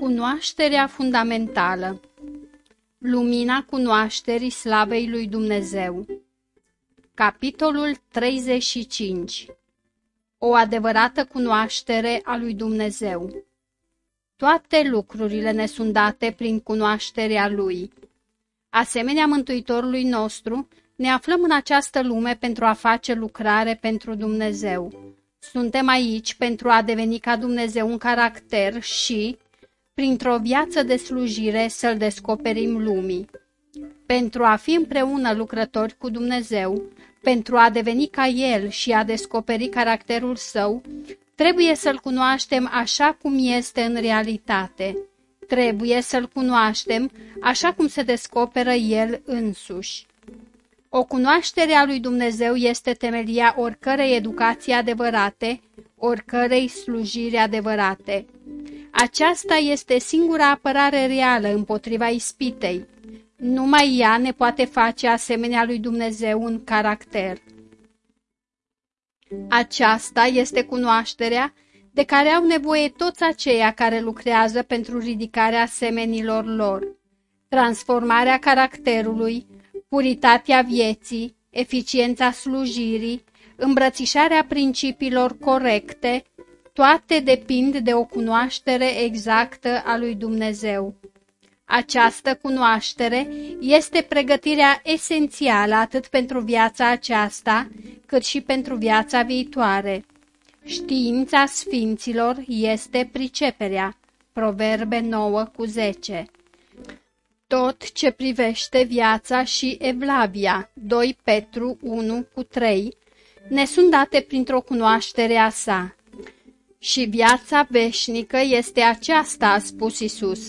Cunoașterea fundamentală Lumina cunoașterii slavei lui Dumnezeu Capitolul 35 O adevărată cunoaștere a lui Dumnezeu Toate lucrurile ne sunt date prin cunoașterea Lui. Asemenea Mântuitorului nostru, ne aflăm în această lume pentru a face lucrare pentru Dumnezeu. Suntem aici pentru a deveni ca Dumnezeu un caracter și, printr-o viață de slujire, să-L descoperim lumii. Pentru a fi împreună lucrători cu Dumnezeu, pentru a deveni ca El și a descoperi caracterul Său, trebuie să-L cunoaștem așa cum este în realitate. Trebuie să-L cunoaștem așa cum se descoperă El însuși. O cunoaștere a lui Dumnezeu este temelia oricărei educații adevărate, oricărei slujiri adevărate. Aceasta este singura apărare reală împotriva ispitei. Numai ea ne poate face asemenea lui Dumnezeu un caracter. Aceasta este cunoașterea de care au nevoie toți aceia care lucrează pentru ridicarea semenilor lor. Transformarea caracterului, puritatea vieții, eficiența slujirii, îmbrățișarea principiilor corecte, toate depind de o cunoaștere exactă a lui Dumnezeu. Această cunoaștere este pregătirea esențială atât pentru viața aceasta, cât și pentru viața viitoare. Știința sfinților este priceperea. Proverbe 9 cu 10 tot ce privește viața și evlavia, 2 Petru 1 cu 3, ne sunt date printr-o cunoaștere a sa. Și viața veșnică este aceasta, a spus Isus,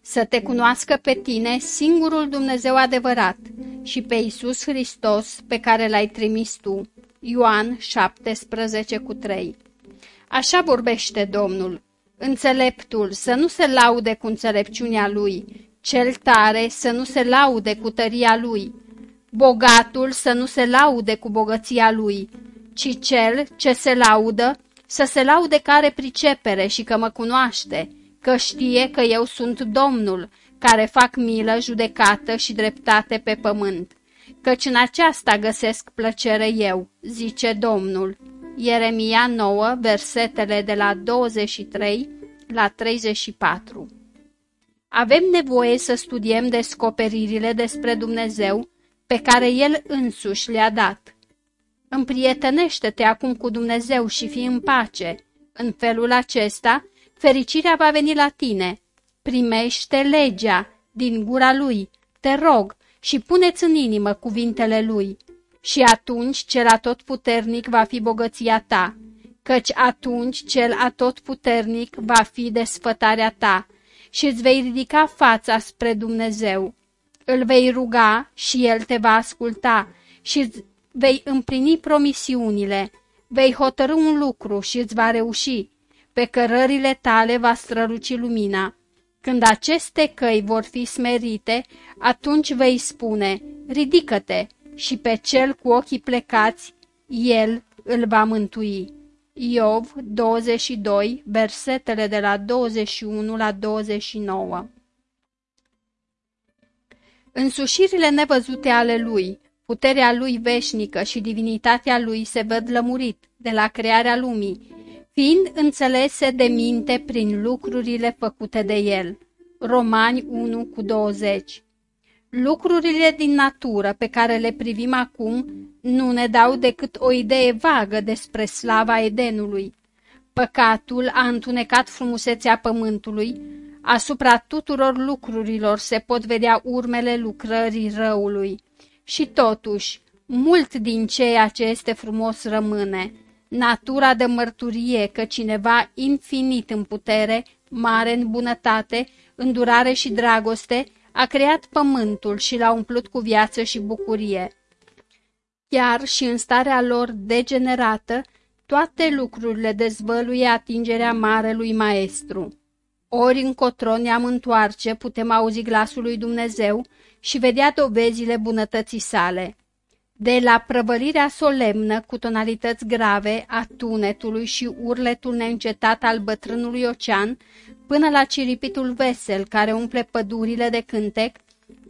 să te cunoască pe tine, singurul Dumnezeu adevărat, și pe Isus Hristos, pe care l-ai trimis tu. Ioan 17 cu 3 Așa vorbește Domnul. Înțeleptul să nu se laude cu înțelepciunea lui, cel tare să nu se laude cu tăria lui, bogatul să nu se laude cu bogăția lui, ci cel ce se laudă să se laude care pricepere și că mă cunoaște, că știe că eu sunt Domnul, care fac milă, judecată și dreptate pe pământ, căci în aceasta găsesc plăcere eu, zice Domnul. Ieremia 9, versetele de la 23 la 34 avem nevoie să studiem descoperirile despre Dumnezeu pe care El însuși le-a dat. Împrietenește-te acum cu Dumnezeu și fii în pace. În felul acesta, fericirea va veni la tine. Primește legea din gura Lui, te rog, și puneți în inimă cuvintele Lui. Și atunci cel atotputernic va fi bogăția ta, căci atunci cel atotputernic va fi desfătarea ta și îți vei ridica fața spre Dumnezeu. Îl vei ruga și El te va asculta și îți vei împlini promisiunile. Vei hotărâ un lucru și îți va reuși. Pe cărările tale va străluci lumina. Când aceste căi vor fi smerite, atunci vei spune, ridică-te și pe cel cu ochii plecați, el îl va mântui. Iov 22, versetele de la 21 la 29 Însușirile nevăzute ale lui, puterea lui veșnică și divinitatea lui se văd lămurit de la crearea lumii, fiind înțelese de minte prin lucrurile făcute de el. Romani 1 cu 20 Lucrurile din natură pe care le privim acum nu ne dau decât o idee vagă despre slava Edenului. Păcatul a întunecat frumusețea pământului, asupra tuturor lucrurilor se pot vedea urmele lucrării răului. Și totuși, mult din ceea ce este frumos rămâne. Natura de mărturie că cineva infinit în putere, mare în bunătate, îndurare și dragoste, a creat pământul și l-a umplut cu viață și bucurie. Chiar și în starea lor degenerată, toate lucrurile dezvăluie atingerea Marelui Maestru. Ori încotro ne-am întoarce, putem auzi glasul lui Dumnezeu și vedea dovezile bunătății sale. De la prăvălirea solemnă cu tonalități grave a tunetului și urletul neîncetat al bătrânului ocean, până la ciripitul vesel care umple pădurile de cântec,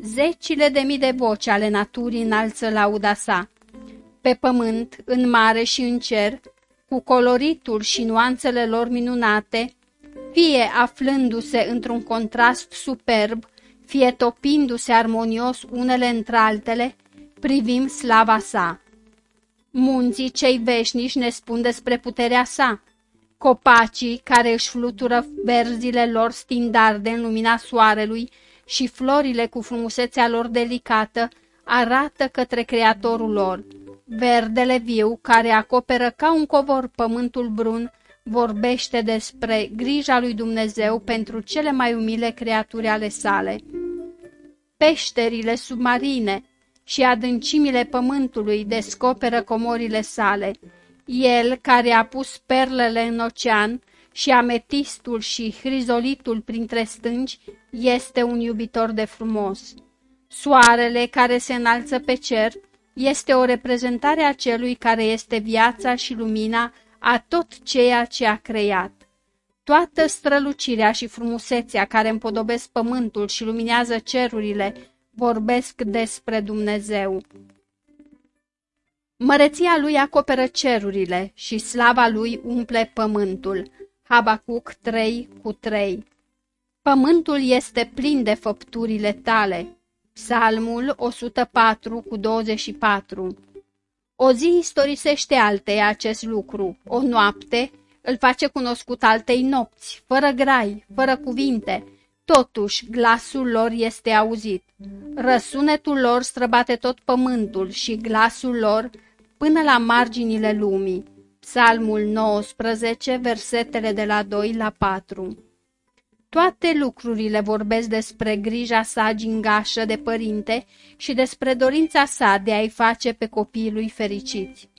zecile de mii de voci ale naturii înalță lauda sa. Pe pământ, în mare și în cer, cu coloritul și nuanțele lor minunate, fie aflându-se într-un contrast superb, fie topindu-se armonios unele între altele, privim slava sa. Munții cei veșnici ne spun despre puterea sa. Copacii care își flutură verzile lor stindarde în lumina soarelui și florile cu frumusețea lor delicată arată către creatorul lor. Verdele viu, care acoperă ca un covor pământul brun, vorbește despre grija lui Dumnezeu pentru cele mai umile creaturi ale sale. Peșterile submarine și adâncimile pământului descoperă comorile sale. El, care a pus perlele în ocean și ametistul și hrizolitul printre stângi, este un iubitor de frumos. Soarele care se înalță pe cer este o reprezentare a celui care este viața și lumina a tot ceea ce a creat. Toată strălucirea și frumusețea care împodobesc pământul și luminează cerurile vorbesc despre Dumnezeu. Măreția lui acoperă cerurile și slava lui umple pământul. Habacuc 3 cu 3 Pământul este plin de făpturile tale. Psalmul 104 cu 24 O zi istorisește altei acest lucru, o noapte îl face cunoscut altei nopți, fără grai, fără cuvinte, totuși glasul lor este auzit. Răsunetul lor străbate tot pământul și glasul lor până la marginile lumii. Psalmul 19, versetele de la 2 la 4 toate lucrurile vorbesc despre grija sa gingașă de părinte și despre dorința sa de a-i face pe copiii lui fericiți.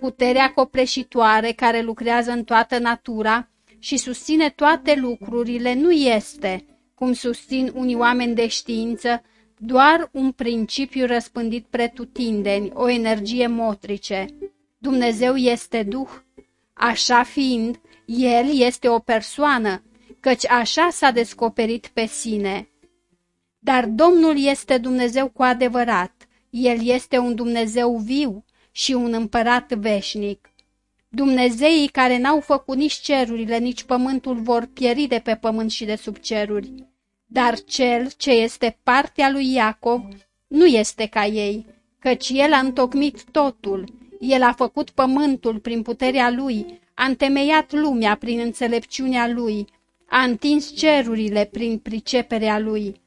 Puterea copleșitoare care lucrează în toată natura și susține toate lucrurile nu este, cum susțin unii oameni de știință, doar un principiu răspândit pretutindeni, o energie motrice. Dumnezeu este Duh. Așa fiind, El este o persoană, căci așa s-a descoperit pe sine. Dar Domnul este Dumnezeu cu adevărat, El este un Dumnezeu viu și un împărat veșnic. Dumnezeii care n-au făcut nici cerurile, nici pământul vor pieri de pe pământ și de sub ceruri. Dar cel ce este partea lui Iacov nu este ca ei, căci el a întocmit totul, el a făcut pământul prin puterea lui, a întemeiat lumea prin înțelepciunea lui, a întins cerurile prin priceperea lui.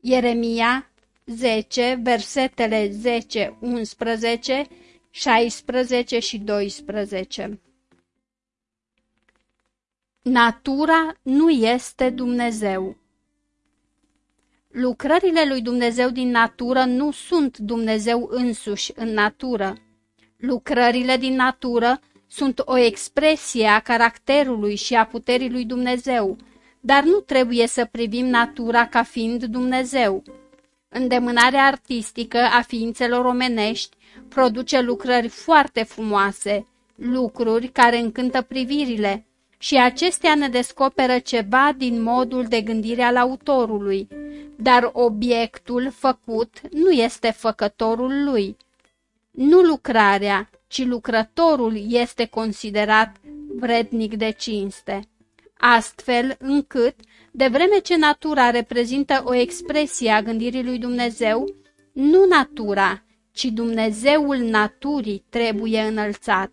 Ieremia 10, versetele 10, 11, 16 și 12 Natura nu este Dumnezeu. Lucrările lui Dumnezeu din natură nu sunt Dumnezeu însuși în natură. Lucrările din natură sunt o expresie a caracterului și a puterii lui Dumnezeu, dar nu trebuie să privim natura ca fiind Dumnezeu. Îndemânarea artistică a ființelor omenești produce lucrări foarte frumoase, lucruri care încântă privirile, și acestea ne descoperă ceva din modul de gândire al autorului, dar obiectul făcut nu este făcătorul lui. Nu lucrarea, ci lucrătorul este considerat vrednic de cinste. Astfel încât, de vreme ce natura reprezintă o expresie a gândirii lui Dumnezeu, nu natura, ci Dumnezeul naturii trebuie înălțat.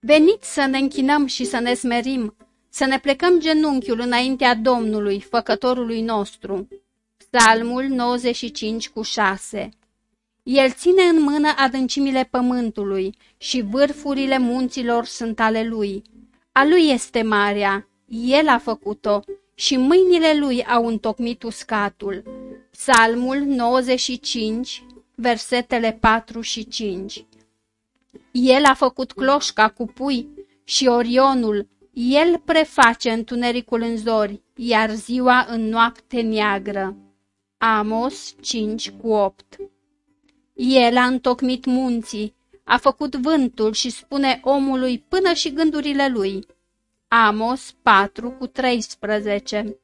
Veniți să ne închinăm și să ne smerim, să ne plecăm genunchiul înaintea Domnului, făcătorului nostru. Psalmul 95 cu 6 El ține în mână adâncimile pământului și vârfurile munților sunt ale lui. A lui este marea, el a făcut-o și mâinile lui au întocmit uscatul. Psalmul 95, versetele 4 și 5 El a făcut cloșca cu pui și orionul, el preface întunericul în zori, iar ziua în noapte neagră. Amos 5 cu 8 El a întocmit munții, a făcut vântul și spune omului până și gândurile lui. Amos 4 cu 13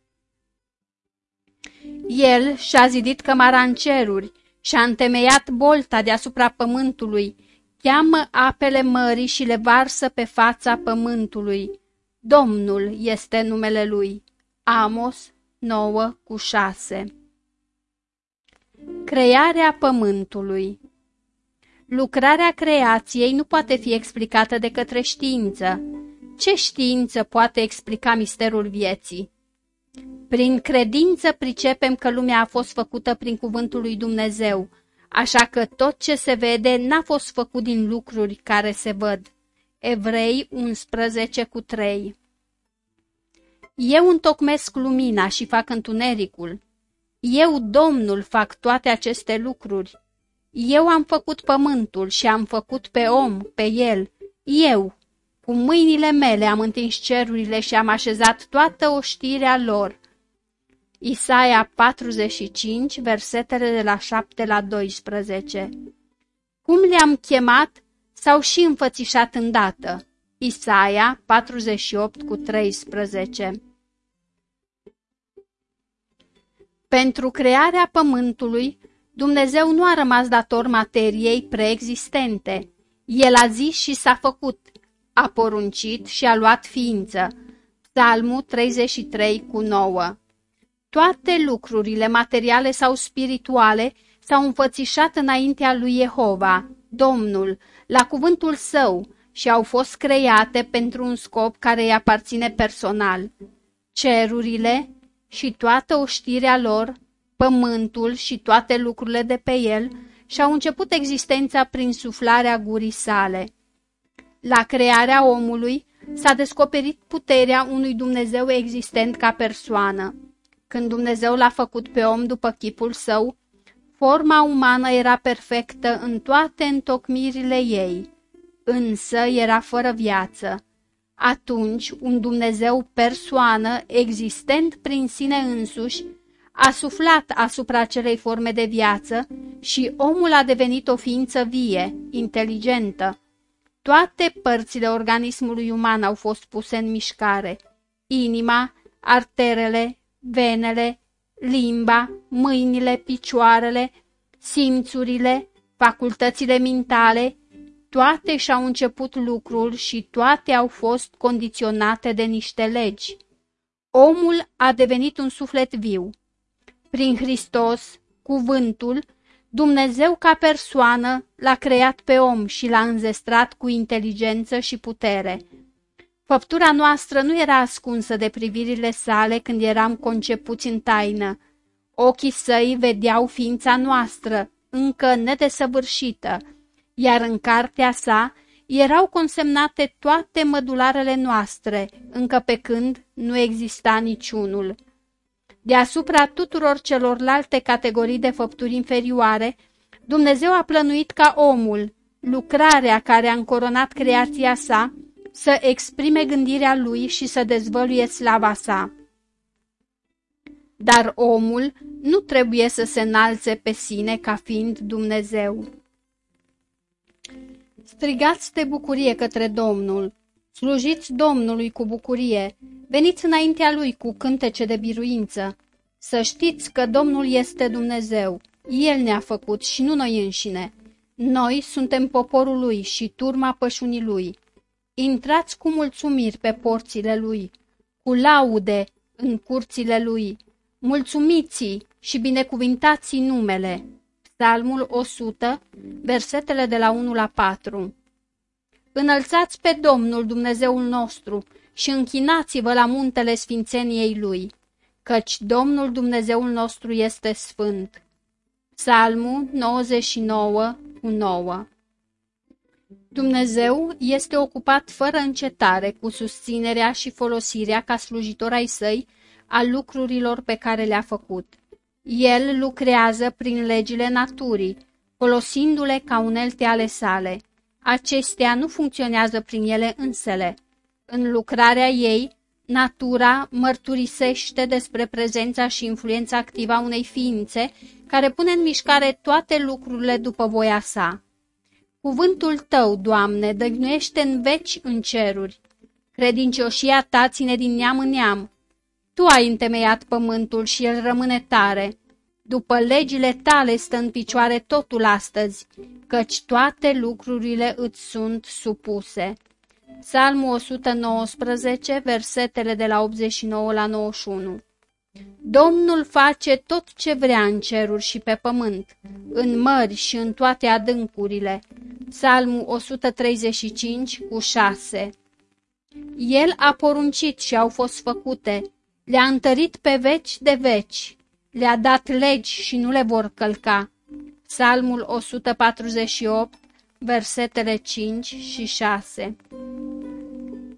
El și-a zidit cămara în ceruri și-a întemeiat bolta deasupra pământului, cheamă apele mării și le varsă pe fața pământului. Domnul este numele lui. Amos 9 cu 6 Crearea pământului Lucrarea creației nu poate fi explicată de către știință. Ce știință poate explica misterul vieții? Prin credință pricepem că lumea a fost făcută prin cuvântul lui Dumnezeu, așa că tot ce se vede n-a fost făcut din lucruri care se văd. Evrei 11 cu 3 Eu întocmesc lumina și fac întunericul. Eu, Domnul, fac toate aceste lucruri. Eu am făcut pământul și am făcut pe om, pe el. Eu, cu mâinile mele am întins cerurile și am așezat toată oștirea lor. Isaia 45, versetele de la 7 la 12 Cum le-am chemat, s-au și înfățișat îndată. Isaia 48 cu 13 Pentru crearea pământului, Dumnezeu nu a rămas dator materiei preexistente. El a zis și s-a făcut, a poruncit și a luat ființă. Psalmul 33 cu 9 Toate lucrurile materiale sau spirituale s-au înfățișat înaintea lui Jehova, Domnul, la cuvântul său și au fost create pentru un scop care îi aparține personal. Cerurile și toată oștirea lor pământul și toate lucrurile de pe el și-au început existența prin suflarea gurii sale. La crearea omului s-a descoperit puterea unui Dumnezeu existent ca persoană. Când Dumnezeu l-a făcut pe om după chipul său, forma umană era perfectă în toate întocmirile ei, însă era fără viață. Atunci, un Dumnezeu persoană, existent prin sine însuși, a suflat asupra acelei forme de viață și omul a devenit o ființă vie, inteligentă. Toate părțile organismului uman au fost puse în mișcare. Inima, arterele, venele, limba, mâinile, picioarele, simțurile, facultățile mentale, toate și-au început lucrul și toate au fost condiționate de niște legi. Omul a devenit un suflet viu, prin Hristos, cuvântul, Dumnezeu ca persoană l-a creat pe om și l-a înzestrat cu inteligență și putere. Făptura noastră nu era ascunsă de privirile sale când eram concepuți în taină. Ochii săi vedeau ființa noastră, încă nedesăvârșită, iar în cartea sa erau consemnate toate mădularele noastre, încă pe când nu exista niciunul. Deasupra tuturor celorlalte categorii de făpturi inferioare, Dumnezeu a plănuit ca omul, lucrarea care a încoronat creația sa, să exprime gândirea lui și să dezvăluie slava sa. Dar omul nu trebuie să se înalțe pe sine ca fiind Dumnezeu. Strigați de bucurie către Domnul, slujiți Domnului cu bucurie, Veniți înaintea lui cu cântece de biruință. Să știți că Domnul este Dumnezeu. El ne-a făcut și nu noi înșine. Noi suntem poporul lui și turma pășunii lui. Intrați cu mulțumiri pe porțile lui, cu laude în curțile lui. mulțumiți și binecuvintați numele. Psalmul 100, versetele de la 1 la 4 Înălțați pe Domnul Dumnezeul nostru și închinați-vă la muntele sfințeniei Lui, căci Domnul Dumnezeul nostru este sfânt. Psalmul 99 9 Dumnezeu este ocupat fără încetare cu susținerea și folosirea ca slujitor ai săi a lucrurilor pe care le-a făcut. El lucrează prin legile naturii, folosindu-le ca unelte ale sale. Acestea nu funcționează prin ele însele, în lucrarea ei, natura mărturisește despre prezența și influența activă a unei ființe care pune în mișcare toate lucrurile după voia sa. Cuvântul tău, Doamne, dăgnuiește în veci în ceruri. Credincioșia ta ține din neam în neam. Tu ai întemeiat pământul și el rămâne tare. După legile tale stă în picioare totul astăzi, căci toate lucrurile îți sunt supuse. Psalmul 119, versetele de la 89 la 91 Domnul face tot ce vrea în ceruri și pe pământ, în mări și în toate adâncurile. Psalmul 135 cu 6 El a poruncit și au fost făcute, le-a întărit pe veci de veci, le-a dat legi și nu le vor călca. Psalmul 148, versetele 5 și 6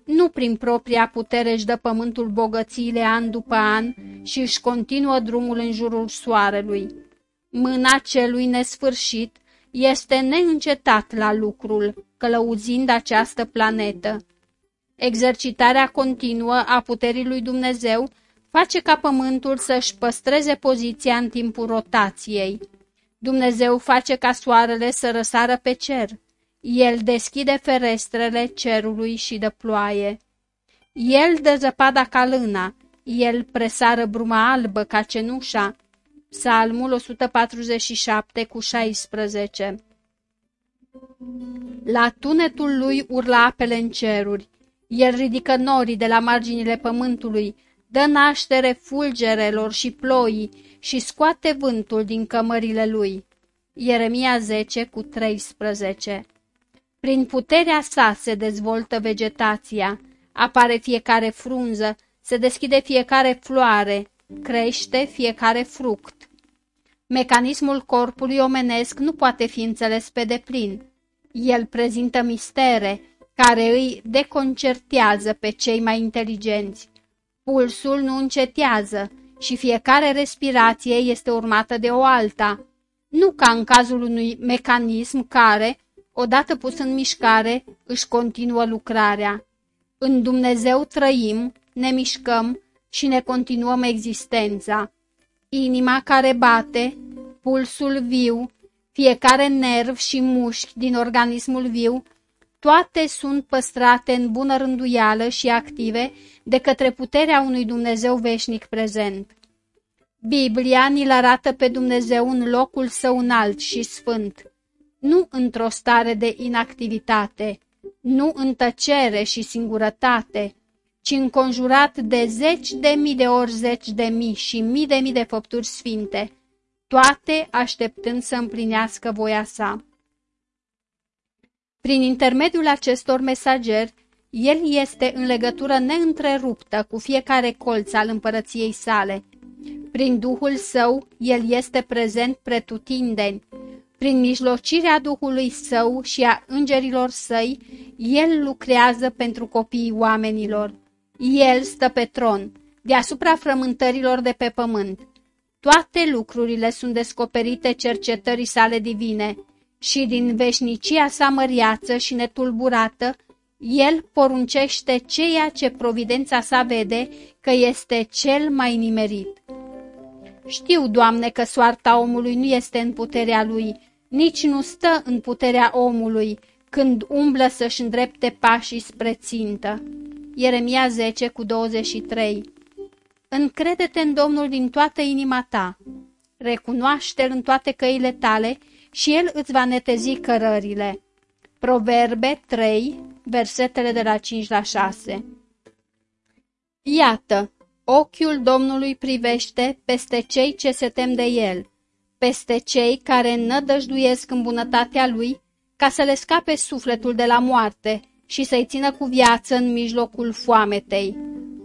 Nu prin propria putere își dă pământul bogățiile an după an și își continuă drumul în jurul soarelui. Mâna celui nesfârșit este neîncetat la lucrul, călăuzind această planetă. Exercitarea continuă a puterii lui Dumnezeu face ca pământul să-și păstreze poziția în timpul rotației. Dumnezeu face ca soarele să răsară pe cer. El deschide ferestrele cerului și de ploaie. El dă zăpada ca lâna, el presară bruma albă ca cenușa. Psalmul 147 cu 16 La tunetul lui urla apele în ceruri. El ridică norii de la marginile pământului, dă naștere fulgerelor și ploii și scoate vântul din cămările lui. Ieremia 10 cu 13 Prin puterea sa se dezvoltă vegetația, apare fiecare frunză, se deschide fiecare floare, crește fiecare fruct. Mecanismul corpului omenesc nu poate fi înțeles pe deplin. El prezintă mistere care îi deconcertează pe cei mai inteligenți. Pulsul nu încetează și fiecare respirație este urmată de o alta, nu ca în cazul unui mecanism care, odată pus în mișcare, își continuă lucrarea. În Dumnezeu trăim, ne mișcăm și ne continuăm existența. Inima care bate, pulsul viu, fiecare nerv și mușchi din organismul viu toate sunt păstrate în bună rânduială și active de către puterea unui Dumnezeu veșnic prezent. Biblia ni-l arată pe Dumnezeu în locul său înalt și sfânt, nu într-o stare de inactivitate, nu în tăcere și singurătate, ci înconjurat de zeci de mii de ori zeci de mii și mii de mii de făpturi sfinte, toate așteptând să împlinească voia sa. Prin intermediul acestor mesageri, el este în legătură neîntreruptă cu fiecare colț al împărăției sale. Prin Duhul Său, el este prezent pretutindeni. Prin mijlocirea Duhului Său și a îngerilor săi, el lucrează pentru copiii oamenilor. El stă pe tron, deasupra frământărilor de pe pământ. Toate lucrurile sunt descoperite cercetării sale divine și din veșnicia sa măriață și netulburată, el poruncește ceea ce providența sa vede că este cel mai nimerit. Știu, Doamne, că soarta omului nu este în puterea lui, nici nu stă în puterea omului când umblă să-și îndrepte pașii spre țintă. Ieremia 10 cu 23 Încrede-te în Domnul din toată inima ta, recunoaște-L în toate căile tale și el îți va netezi cărările. Proverbe 3, versetele de la 5 la 6 Iată, ochiul Domnului privește peste cei ce se tem de el, peste cei care nădăjduiesc în bunătatea lui, ca să le scape sufletul de la moarte și să-i țină cu viață în mijlocul foametei.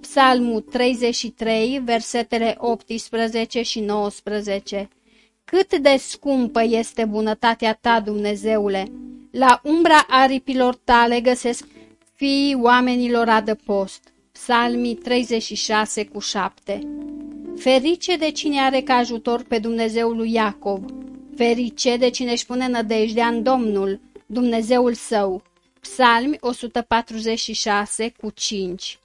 Psalmul 33, versetele 18 și 19 cât de scumpă este bunătatea ta, Dumnezeule! La umbra aripilor tale găsesc fiii oamenilor adăpost. Psalmii 36 cu 7 Ferice de cine are ca ajutor pe Dumnezeul lui Iacov, ferice de cine își pune nădejdea în Domnul, Dumnezeul său. Psalmi 146 cu 5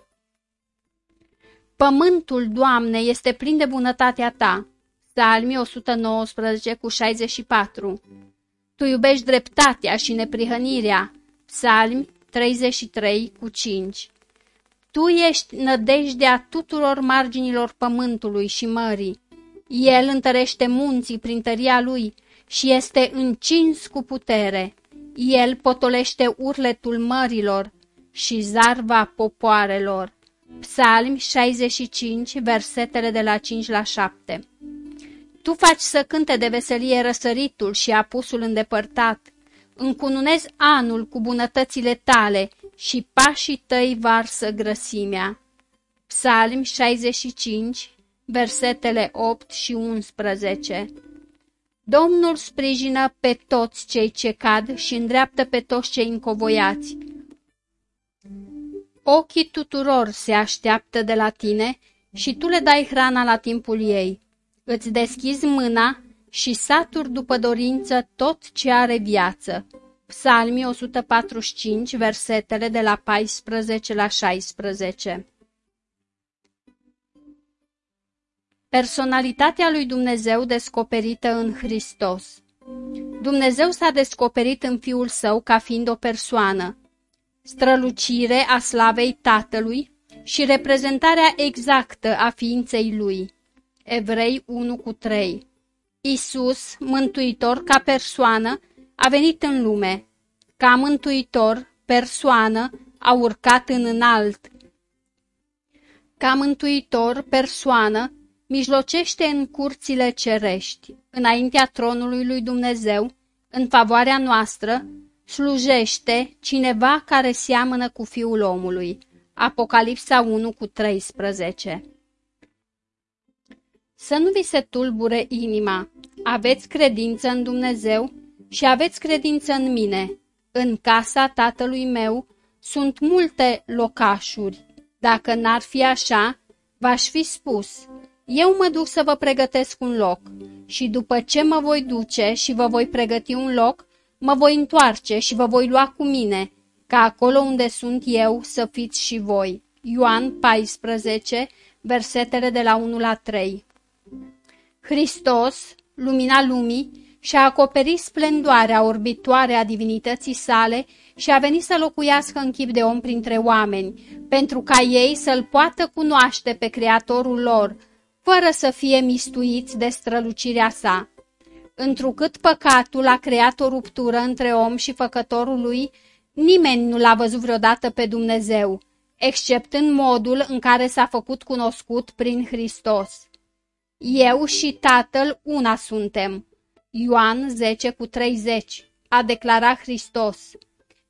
Pământul, Doamne, este plin de bunătatea Ta Psalmi 119 cu 64 Tu iubești dreptatea și neprihănirea. Psalmi 33 cu 5 Tu ești nădejdea tuturor marginilor pământului și mării. El întărește munții prin tăria lui și este încins cu putere. El potolește urletul mărilor și zarva popoarelor. Psalmi 65, versetele de la 5 la 7 Tu faci să cânte de veselie răsăritul și apusul îndepărtat. Încununezi anul cu bunătățile tale și pașii tăi varsă grăsimea. Psalmi 65, versetele 8 și 11 Domnul sprijină pe toți cei ce cad și îndreaptă pe toți cei încovoiați. Ochii tuturor se așteaptă de la tine și tu le dai hrana la timpul ei. Îți deschizi mâna și saturi după dorință tot ce are viață. Psalmii 145, versetele de la 14 la 16 Personalitatea lui Dumnezeu descoperită în Hristos Dumnezeu s-a descoperit în Fiul Său ca fiind o persoană, strălucire a slavei Tatălui și reprezentarea exactă a ființei Lui. Evrei 1 cu 3 Isus, mântuitor ca persoană, a venit în lume. Ca mântuitor, persoană, a urcat în înalt. Ca mântuitor, persoană, mijlocește în curțile cerești, înaintea tronului lui Dumnezeu, în favoarea noastră, slujește cineva care seamănă cu Fiul omului. Apocalipsa 1 cu 13 Să nu vi se tulbure inima, aveți credință în Dumnezeu și aveți credință în mine. În casa tatălui meu sunt multe locașuri. Dacă n-ar fi așa, v-aș fi spus, eu mă duc să vă pregătesc un loc și după ce mă voi duce și vă voi pregăti un loc, mă voi întoarce și vă voi lua cu mine, ca acolo unde sunt eu să fiți și voi. Ioan 14, versetele de la 1 la 3 Hristos, lumina lumii, și-a acoperit splendoarea orbitoare a divinității sale și a venit să locuiască în chip de om printre oameni, pentru ca ei să-L poată cunoaște pe Creatorul lor, fără să fie mistuiți de strălucirea sa. Întrucât păcatul a creat o ruptură între om și făcătorul lui, nimeni nu l-a văzut vreodată pe Dumnezeu, exceptând modul în care s-a făcut cunoscut prin Hristos. Eu și Tatăl una suntem. Ioan 10 cu 30 a declarat Hristos.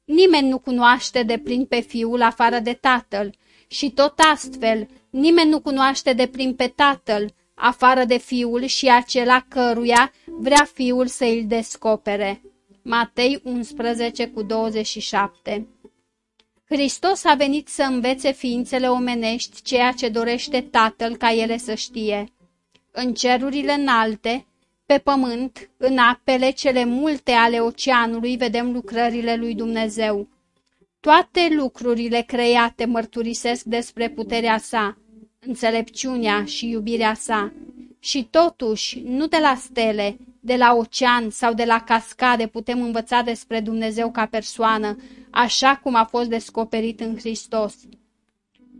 Nimeni nu cunoaște de plin pe Fiul afară de Tatăl și tot astfel nimeni nu cunoaște de plin pe Tatăl afară de Fiul și acela căruia vrea Fiul să îl descopere. Matei 11 cu 27 Hristos a venit să învețe ființele omenești ceea ce dorește Tatăl ca ele să știe. În cerurile înalte, pe pământ, în apele cele multe ale oceanului, vedem lucrările lui Dumnezeu. Toate lucrurile create mărturisesc despre puterea sa, înțelepciunea și iubirea sa. Și totuși, nu de la stele, de la ocean sau de la cascade putem învăța despre Dumnezeu ca persoană, așa cum a fost descoperit în Hristos.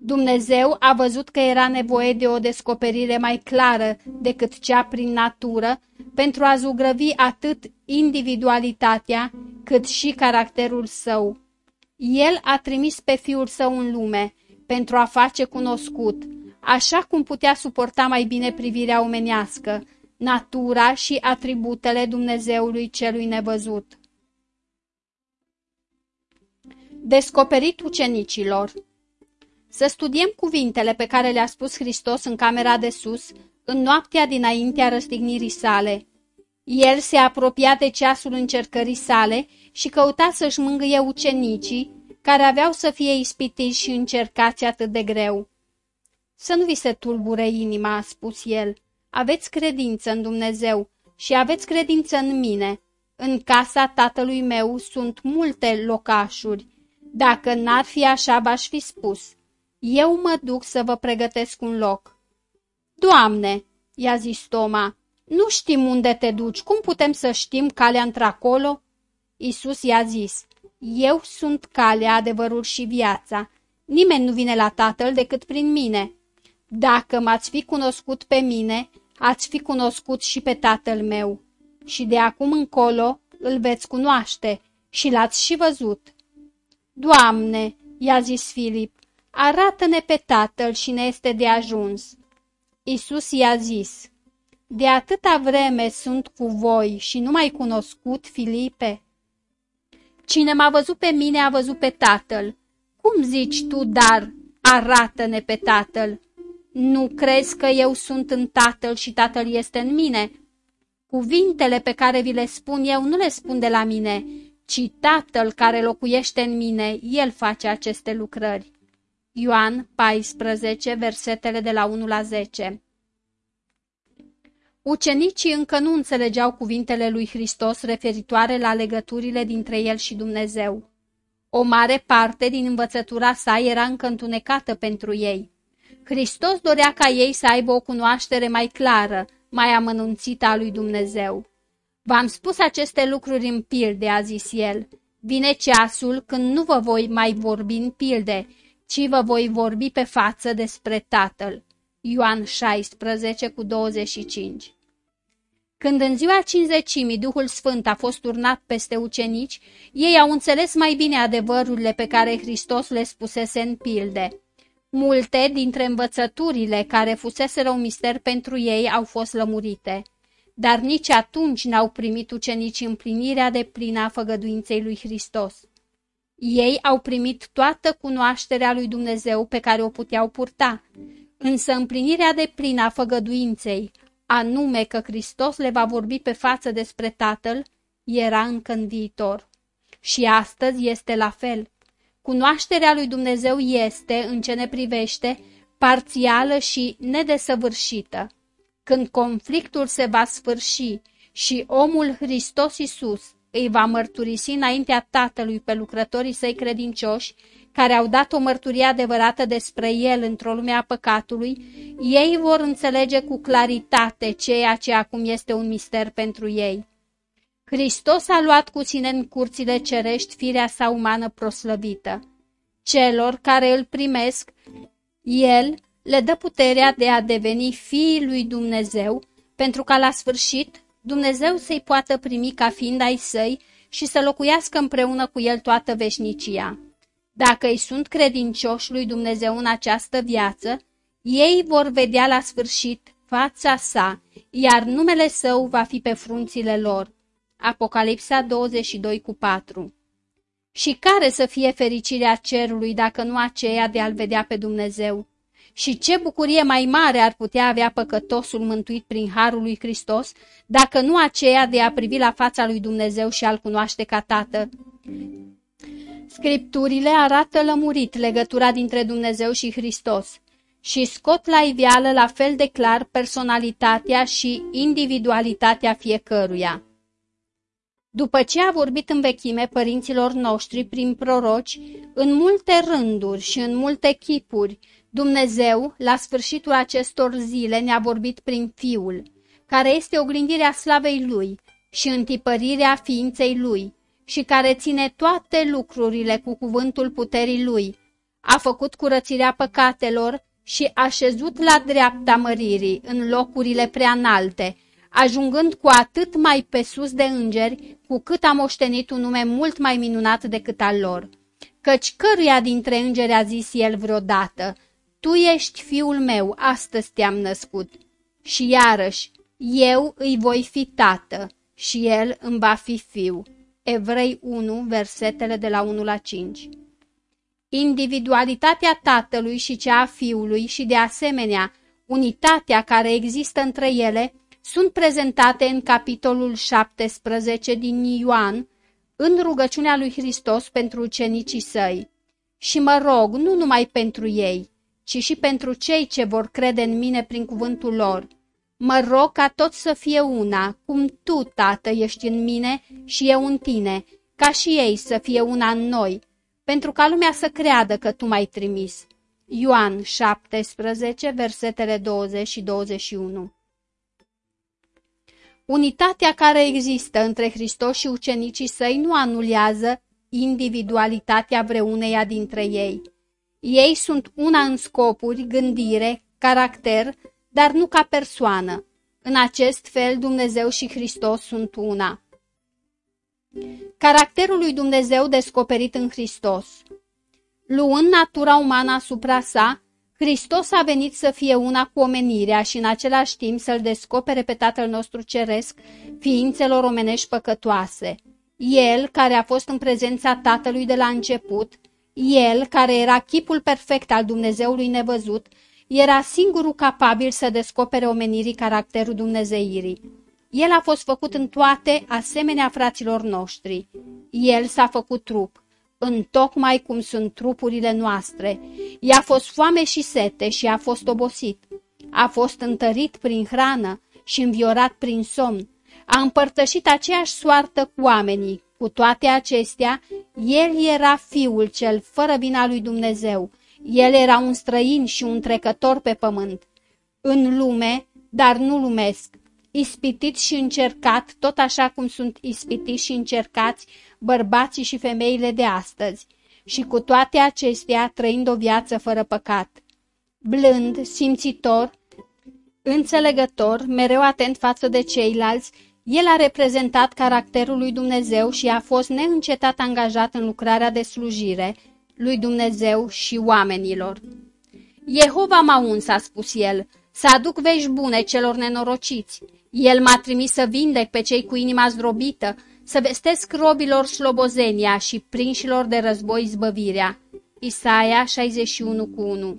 Dumnezeu a văzut că era nevoie de o descoperire mai clară decât cea prin natură pentru a zugrăvi atât individualitatea cât și caracterul său. El a trimis pe fiul său în lume pentru a face cunoscut, așa cum putea suporta mai bine privirea omenească, natura și atributele Dumnezeului celui nevăzut. Descoperit ucenicilor Să studiem cuvintele pe care le-a spus Hristos în camera de sus, în noaptea dinaintea răstignirii sale. El se apropia de ceasul încercării sale și căuta să-și mângâie ucenicii, care aveau să fie ispitiți și încercați atât de greu. Să nu vi se tulbure inima, a spus el. Aveți credință în Dumnezeu și aveți credință în mine. În casa tatălui meu sunt multe locașuri. Dacă n-ar fi așa, v-aș fi spus. Eu mă duc să vă pregătesc un loc. Doamne, i-a zis Toma, nu știm unde te duci, cum putem să știm calea într-acolo? Isus i-a zis, eu sunt calea, adevărul și viața. Nimeni nu vine la Tatăl decât prin mine. Dacă m-ați fi cunoscut pe mine, ați fi cunoscut și pe Tatăl meu. Și de acum încolo îl veți cunoaște și l-ați și văzut. Doamne, i-a zis Filip, arată-ne pe Tatăl și ne este de ajuns. Isus i-a zis, de atâta vreme sunt cu voi și nu mai cunoscut, Filipe? Cine m-a văzut pe mine a văzut pe Tatăl. Cum zici tu, dar, arată-ne pe Tatăl? Nu crezi că eu sunt în Tatăl și Tatăl este în mine? Cuvintele pe care vi le spun eu nu le spun de la mine, ci Tatăl care locuiește în mine, El face aceste lucrări. Ioan 14, versetele de la 1 la 10 Ucenicii încă nu înțelegeau cuvintele lui Hristos referitoare la legăturile dintre el și Dumnezeu. O mare parte din învățătura sa era încă întunecată pentru ei. Hristos dorea ca ei să aibă o cunoaștere mai clară, mai amănunțită a lui Dumnezeu. V-am spus aceste lucruri în pilde, a zis el. Vine ceasul când nu vă voi mai vorbi în pilde, ci vă voi vorbi pe față despre Tatăl. Ioan 16 cu 25 Când în ziua cinzecimii Duhul Sfânt a fost turnat peste ucenici, ei au înțeles mai bine adevărurile pe care Hristos le spusese în pilde. Multe dintre învățăturile care fuseseră un mister pentru ei au fost lămurite, dar nici atunci n-au primit ucenicii împlinirea de plină a făgăduinței lui Hristos. Ei au primit toată cunoașterea lui Dumnezeu pe care o puteau purta, însă împlinirea de plină a făgăduinței, anume că Hristos le va vorbi pe față despre Tatăl, era încă în viitor. Și astăzi este la fel. Cunoașterea lui Dumnezeu este, în ce ne privește, parțială și nedesăvârșită. Când conflictul se va sfârși și omul Hristos Iisus îi va mărturisi înaintea Tatălui pe lucrătorii săi credincioși, care au dat o mărturie adevărată despre el într-o lume a păcatului, ei vor înțelege cu claritate ceea ce acum este un mister pentru ei. Hristos a luat cu sine în curțile cerești firea sa umană proslăvită. Celor care îl primesc, el le dă puterea de a deveni fiii lui Dumnezeu, pentru ca la sfârșit Dumnezeu să-i poată primi ca fiind ai săi și să locuiască împreună cu el toată veșnicia. Dacă îi sunt credincioși lui Dumnezeu în această viață, ei vor vedea la sfârșit fața sa, iar numele său va fi pe frunțile lor. Apocalipsa 22 cu 4 Și care să fie fericirea cerului dacă nu aceea de a-L vedea pe Dumnezeu? Și ce bucurie mai mare ar putea avea păcătosul mântuit prin Harul lui Hristos, dacă nu aceea de a privi la fața lui Dumnezeu și a-L cunoaște ca Tată? Scripturile arată lămurit legătura dintre Dumnezeu și Hristos și scot la iveală la fel de clar personalitatea și individualitatea fiecăruia. După ce a vorbit în vechime părinților noștri prin proroci, în multe rânduri și în multe chipuri, Dumnezeu, la sfârșitul acestor zile, ne-a vorbit prin Fiul, care este oglindirea slavei Lui și întipărirea ființei Lui și care ține toate lucrurile cu cuvântul puterii Lui. A făcut curățirea păcatelor și a șezut la dreapta măririi, în locurile prea înalte, ajungând cu atât mai pe sus de îngeri, cu cât a moștenit un nume mult mai minunat decât al lor. Căci căruia dintre îngeri a zis el vreodată, Tu ești fiul meu, astăzi te-am născut. Și iarăși, eu îi voi fi tată și el îmi va fi fiu. Evrei 1, versetele de la 1 la 5 Individualitatea tatălui și cea a fiului și de asemenea unitatea care există între ele sunt prezentate în capitolul 17 din Ioan, în rugăciunea lui Hristos pentru ucenicii săi. Și mă rog nu numai pentru ei, ci și pentru cei ce vor crede în mine prin cuvântul lor. Mă rog ca tot să fie una, cum tu, Tată, ești în mine și eu în tine, ca și ei să fie una în noi, pentru ca lumea să creadă că tu m-ai trimis. Ioan 17, versetele 20 și 21 Unitatea care există între Hristos și ucenicii săi nu anulează individualitatea vreuneia dintre ei. Ei sunt una în scopuri, gândire, caracter, dar nu ca persoană. În acest fel Dumnezeu și Hristos sunt una. Caracterul lui Dumnezeu descoperit în Hristos Luând natura umană asupra sa, Hristos a venit să fie una cu omenirea și în același timp să-L descopere pe Tatăl nostru Ceresc ființelor omenești păcătoase. El, care a fost în prezența Tatălui de la început, El, care era chipul perfect al Dumnezeului nevăzut, era singurul capabil să descopere omenirii caracterul Dumnezeirii. El a fost făcut în toate asemenea fraților noștri. El s-a făcut trup întocmai cum sunt trupurile noastre. I-a fost foame și sete și a fost obosit. A fost întărit prin hrană și înviorat prin somn. A împărtășit aceeași soartă cu oamenii. Cu toate acestea, el era fiul cel fără vina lui Dumnezeu. El era un străin și un trecător pe pământ. În lume, dar nu lumesc, ispitit și încercat, tot așa cum sunt ispitiți și încercați bărbații și femeile de astăzi, și cu toate acestea trăind o viață fără păcat. Blând, simțitor, înțelegător, mereu atent față de ceilalți, el a reprezentat caracterul lui Dumnezeu și a fost neîncetat angajat în lucrarea de slujire lui Dumnezeu și oamenilor. Jehova m-a uns, a spus el, să aduc vești bune celor nenorociți. El m-a trimis să vindec pe cei cu inima zdrobită, să vestesc robilor slobozenia și prinșilor de război zbăvirea. Isaia 61 cu 1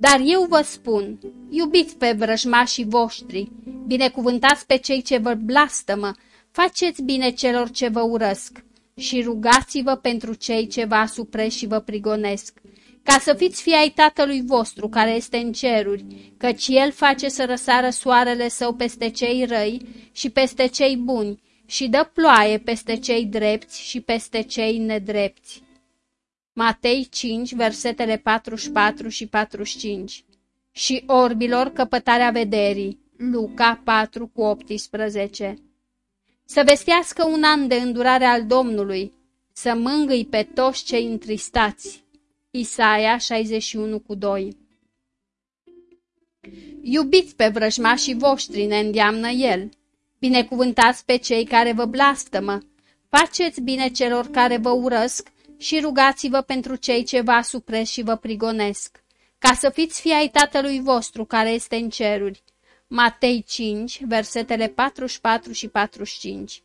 Dar eu vă spun, iubiți pe vrăjmașii voștri, binecuvântați pe cei ce vă blastămă, faceți bine celor ce vă urăsc și rugați-vă pentru cei ce vă asupre și vă prigonesc, ca să fiți fii ai Tatălui vostru care este în ceruri, căci El face să răsară soarele său peste cei răi și peste cei buni și dă ploaie peste cei drepți și peste cei nedrepți. Matei 5, versetele 44 și 45 Și orbilor căpătarea vederii, Luca 4 cu 18 Să vestească un an de îndurare al Domnului, să mângâi pe toți cei întristați, Isaia 61 cu 2 Iubiți pe vrăjmașii voștri, ne îndeamnă el, Binecuvântați pe cei care vă blastămă, faceți bine celor care vă urăsc și rugați-vă pentru cei ce vă asupresc și vă prigonesc, ca să fiți fii ai Tatălui vostru care este în ceruri. Matei 5, versetele 44 și 45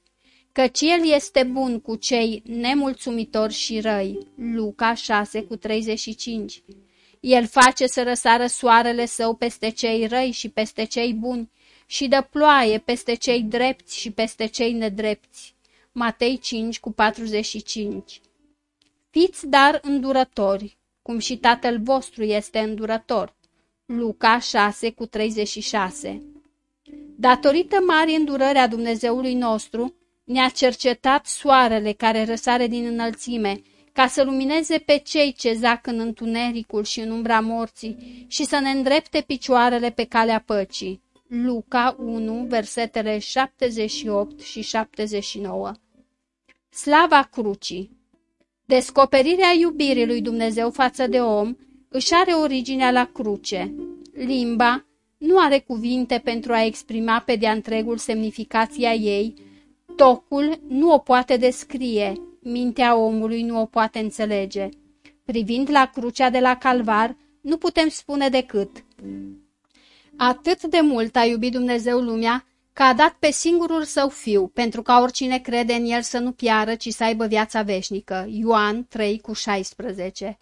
Căci El este bun cu cei nemulțumitori și răi. Luca 6 cu 35 El face să răsară soarele său peste cei răi și peste cei buni și dă ploaie peste cei drepți și peste cei nedrepți. Matei 5 cu 45 Fiți dar îndurători, cum și tatăl vostru este îndurător. Luca 6 cu 36 Datorită mari îndurări a Dumnezeului nostru, ne-a cercetat soarele care răsare din înălțime, ca să lumineze pe cei ce zac în întunericul și în umbra morții și să ne îndrepte picioarele pe calea păcii. Luca 1, versetele 78 și 79 Slava crucii Descoperirea iubirii lui Dumnezeu față de om își are originea la cruce. Limba nu are cuvinte pentru a exprima pe de-a întregul semnificația ei, tocul nu o poate descrie, mintea omului nu o poate înțelege. Privind la crucea de la calvar, nu putem spune decât Atât de mult a iubit Dumnezeu lumea, că a dat pe singurul său fiu, pentru ca oricine crede în el să nu piară, ci să aibă viața veșnică. Ioan 3 cu 16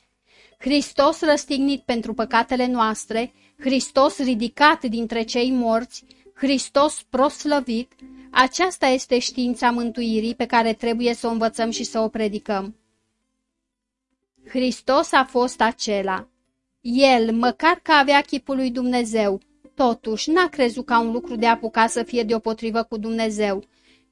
Hristos răstignit pentru păcatele noastre, Hristos ridicat dintre cei morți, Hristos proslăvit, aceasta este știința mântuirii pe care trebuie să o învățăm și să o predicăm. Hristos a fost acela. El, măcar că avea chipul lui Dumnezeu, Totuși, n-a crezut ca un lucru de apucat să fie deopotrivă cu Dumnezeu,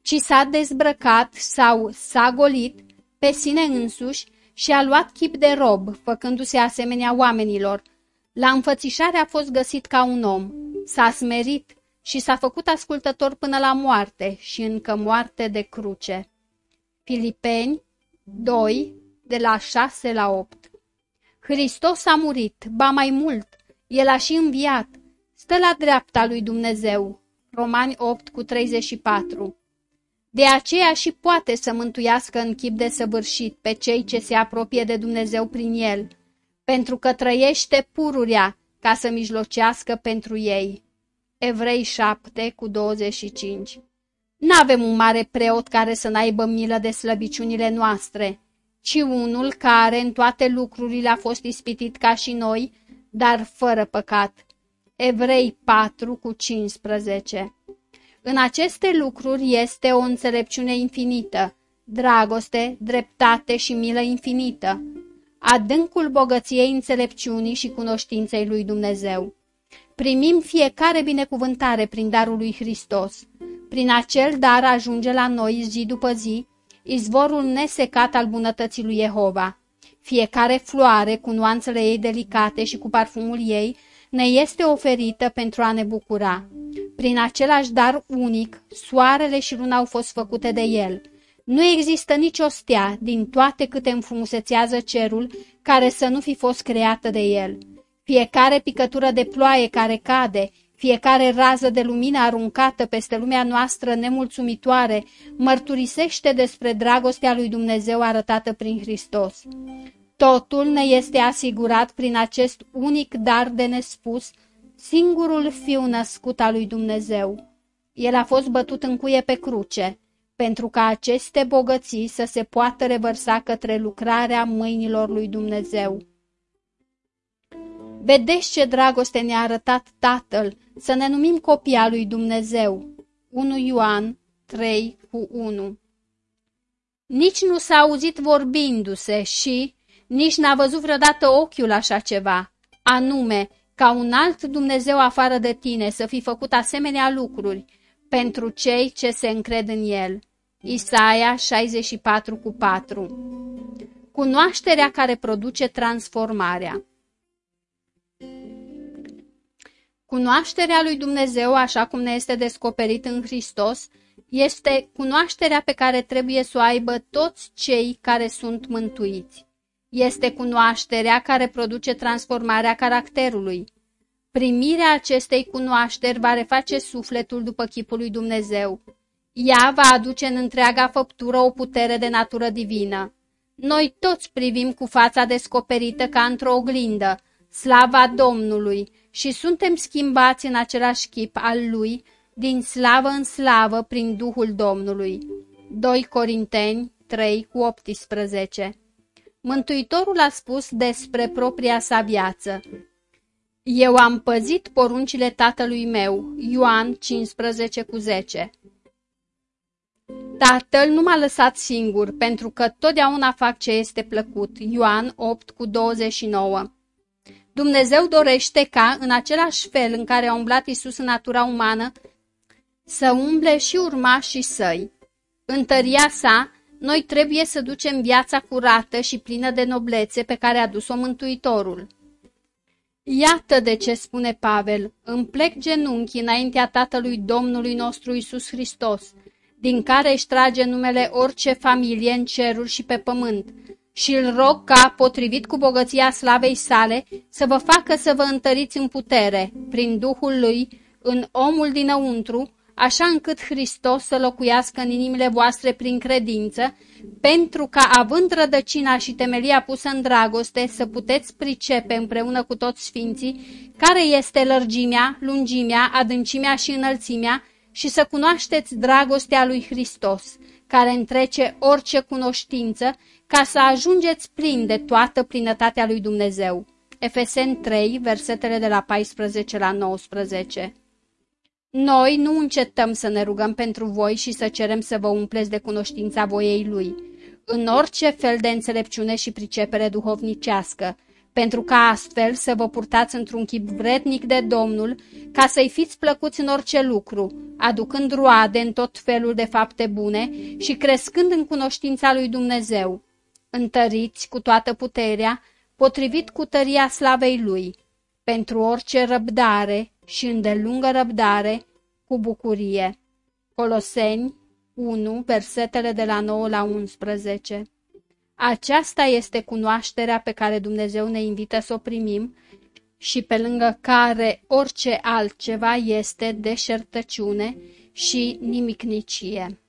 ci s-a dezbrăcat sau s-a golit pe sine însuși și a luat chip de rob, făcându-se asemenea oamenilor. La înfățișare a fost găsit ca un om, s-a smerit și s-a făcut ascultător până la moarte și încă moarte de cruce. Filipeni 2, de la 6 la 8 Hristos a murit, ba mai mult, El a și înviat, stă la dreapta lui Dumnezeu. Romani 8 cu 34 De aceea și poate să mântuiască în chip de săvârșit pe cei ce se apropie de Dumnezeu prin El, pentru că trăiește pururea ca să mijlocească pentru ei. Evrei 7 cu 25 N-avem un mare preot care să n-aibă milă de slăbiciunile noastre, ci unul care în toate lucrurile a fost ispitit ca și noi, dar fără păcat. Evrei 4 cu 15 În aceste lucruri este o înțelepciune infinită, dragoste, dreptate și milă infinită, adâncul bogăției înțelepciunii și cunoștinței lui Dumnezeu. Primim fiecare binecuvântare prin darul lui Hristos. Prin acel dar ajunge la noi zi după zi izvorul nesecat al bunătății lui Jehova. Fiecare floare, cu nuanțele ei delicate și cu parfumul ei, ne este oferită pentru a ne bucura. Prin același dar unic, soarele și luna au fost făcute de el. Nu există nicio stea din toate câte înfrumusețează cerul care să nu fi fost creată de el. Fiecare picătură de ploaie care cade, fiecare rază de lumină aruncată peste lumea noastră nemulțumitoare mărturisește despre dragostea lui Dumnezeu arătată prin Hristos. Totul ne este asigurat prin acest unic dar de nespus, singurul fiu născut al lui Dumnezeu. El a fost bătut în cuie pe cruce, pentru ca aceste bogății să se poată revărsa către lucrarea mâinilor lui Dumnezeu. Vedeți ce dragoste ne-a arătat Tatăl, să ne numim copia lui Dumnezeu. 1 Ioan 3 cu 1 Nici nu s-a auzit vorbindu-se și nici n-a văzut vreodată ochiul așa ceva, anume ca un alt Dumnezeu afară de tine să fi făcut asemenea lucruri pentru cei ce se încred în El. Isaia 64 cu 4 Cunoașterea care produce transformarea Cunoașterea lui Dumnezeu, așa cum ne este descoperit în Hristos, este cunoașterea pe care trebuie să o aibă toți cei care sunt mântuiți. Este cunoașterea care produce transformarea caracterului. Primirea acestei cunoașteri va reface sufletul după chipul lui Dumnezeu. Ea va aduce în întreaga făptură o putere de natură divină. Noi toți privim cu fața descoperită ca într-o oglindă, slava Domnului, și suntem schimbați în același chip al Lui, din slavă în slavă, prin Duhul Domnului. 2 Corinteni 3 cu 18 Mântuitorul a spus despre propria sa viață. Eu am păzit poruncile tatălui meu, Ioan 15 cu 10. Tatăl nu m-a lăsat singur, pentru că totdeauna fac ce este plăcut, Ioan 8 cu 29. Dumnezeu dorește ca, în același fel în care a umblat Isus în natura umană, să umble și urmașii săi. În tăria sa, noi trebuie să ducem viața curată și plină de noblețe pe care a dus-o Mântuitorul. Iată de ce spune Pavel, îmi plec genunchi înaintea Tatălui Domnului nostru Isus Hristos, din care își trage numele orice familie în ceruri și pe pământ, și îl rog ca, potrivit cu bogăția slavei sale, să vă facă să vă întăriți în putere, prin Duhul lui, în omul dinăuntru, așa încât Hristos să locuiască în inimile voastre prin credință, pentru ca, având rădăcina și temelia pusă în dragoste, să puteți pricepe împreună cu toți sfinții care este lărgimea, lungimea, adâncimea și înălțimea și să cunoașteți dragostea lui Hristos, care întrece orice cunoștință, ca să ajungeți plin de toată plinătatea lui Dumnezeu. Efesen 3, versetele de la 14 la 19 Noi nu încetăm să ne rugăm pentru voi și să cerem să vă umpleți de cunoștința voiei Lui, în orice fel de înțelepciune și pricepere duhovnicească, pentru ca astfel să vă purtați într-un chip vrednic de Domnul, ca să-i fiți plăcuți în orice lucru, aducând roade în tot felul de fapte bune și crescând în cunoștința lui Dumnezeu, întăriți cu toată puterea, potrivit cu tăria slavei lui, pentru orice răbdare și îndelungă răbdare, cu bucurie. Coloseni 1, versetele de la 9 la 11 Aceasta este cunoașterea pe care Dumnezeu ne invită să o primim și pe lângă care orice altceva este deșertăciune și nimicnicie.